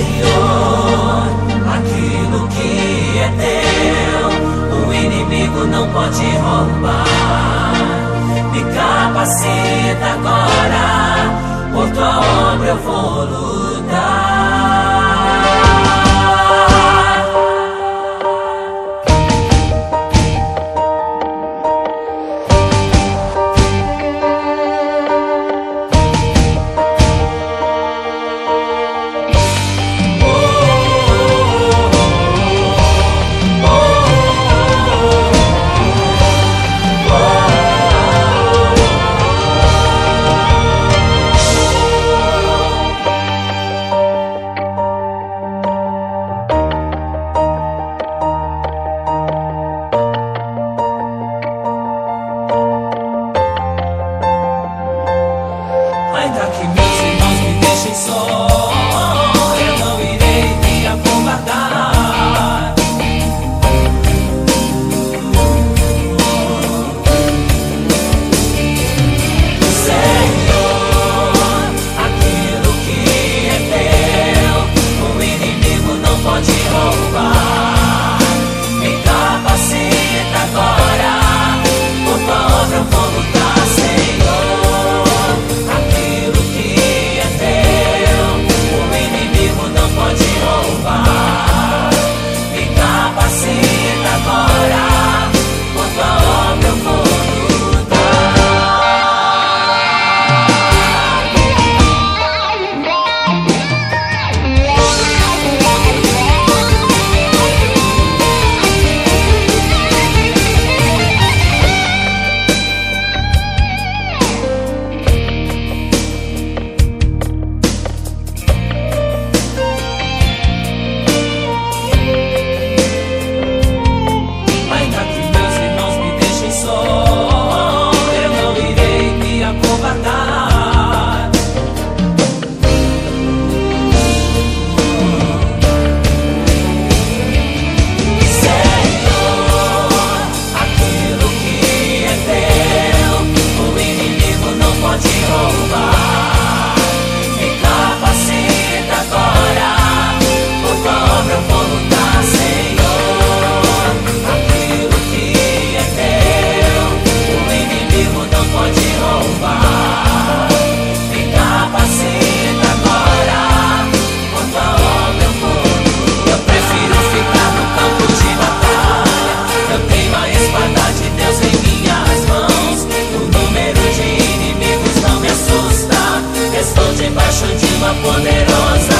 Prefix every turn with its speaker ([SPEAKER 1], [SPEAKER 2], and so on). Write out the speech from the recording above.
[SPEAKER 1] Senhor, aquilo que é teu, o inimigo não pode roubar. Me capacita agora, por tua obra eu vou lutar. debaixo de uma poderosa